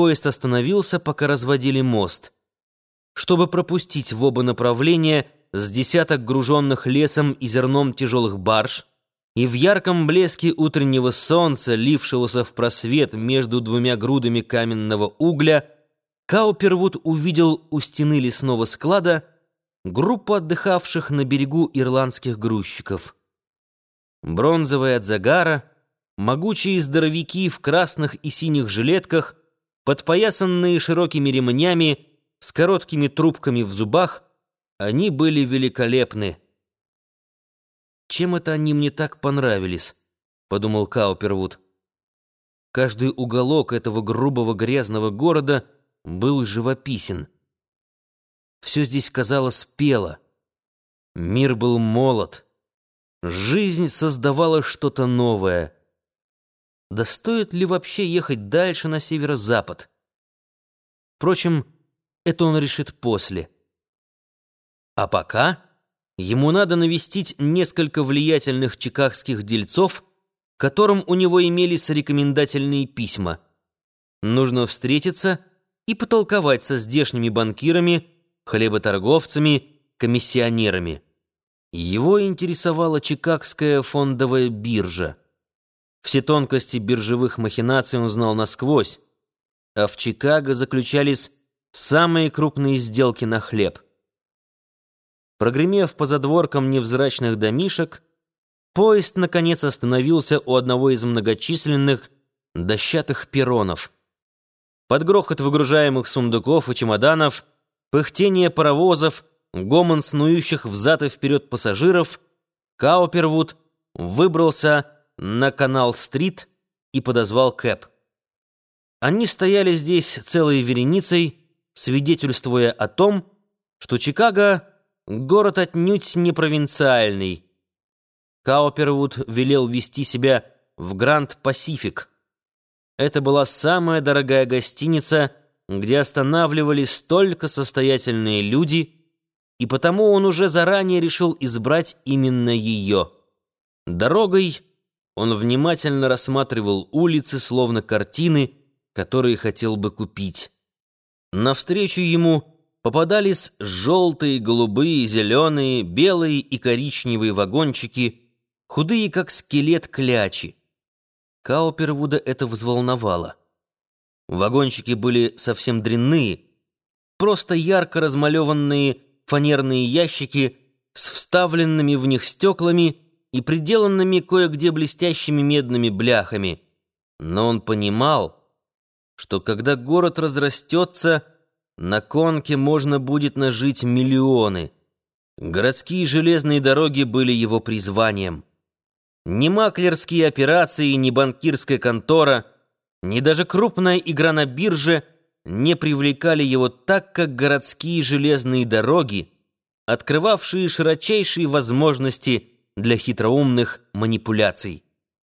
поезд остановился, пока разводили мост. Чтобы пропустить в оба направления с десяток груженных лесом и зерном тяжелых барж, и в ярком блеске утреннего солнца, лившегося в просвет между двумя грудами каменного угля, Каупервуд увидел у стены лесного склада группу отдыхавших на берегу ирландских грузчиков. Бронзовые от загара, могучие здоровяки в красных и синих жилетках, подпоясанные широкими ремнями, с короткими трубками в зубах, они были великолепны. «Чем это они мне так понравились?» — подумал Каупервуд. Каждый уголок этого грубого грязного города был живописен. Все здесь казалось пело. Мир был молод. Жизнь создавала что-то новое. Да стоит ли вообще ехать дальше на северо-запад? Впрочем, это он решит после. А пока ему надо навестить несколько влиятельных чикагских дельцов, которым у него имелись рекомендательные письма. Нужно встретиться и потолковать со здешними банкирами, хлеботорговцами, комиссионерами. Его интересовала Чикагская фондовая биржа. Все тонкости биржевых махинаций он знал насквозь, а в Чикаго заключались самые крупные сделки на хлеб. Прогремев по задворкам невзрачных домишек, поезд, наконец, остановился у одного из многочисленных дощатых перронов. Под грохот выгружаемых сундуков и чемоданов, пыхтение паровозов, гомон снующих взад и вперед пассажиров, Каупервуд выбрался на канал-стрит и подозвал Кэп. Они стояли здесь целой вереницей, свидетельствуя о том, что Чикаго — город отнюдь не провинциальный. Каупервуд велел вести себя в Гранд Пасифик. Это была самая дорогая гостиница, где останавливались столько состоятельные люди, и потому он уже заранее решил избрать именно ее. Дорогой он внимательно рассматривал улицы, словно картины, которые хотел бы купить. Навстречу ему попадались желтые, голубые, зеленые, белые и коричневые вагончики, худые, как скелет клячи. Каупервуда это взволновало. Вагончики были совсем дрянные, просто ярко размалеванные фанерные ящики с вставленными в них стеклами и приделанными кое-где блестящими медными бляхами. Но он понимал, что когда город разрастется, на конке можно будет нажить миллионы. Городские железные дороги были его призванием. Ни маклерские операции, ни банкирская контора, ни даже крупная игра на бирже не привлекали его так, как городские железные дороги, открывавшие широчайшие возможности для хитроумных манипуляций.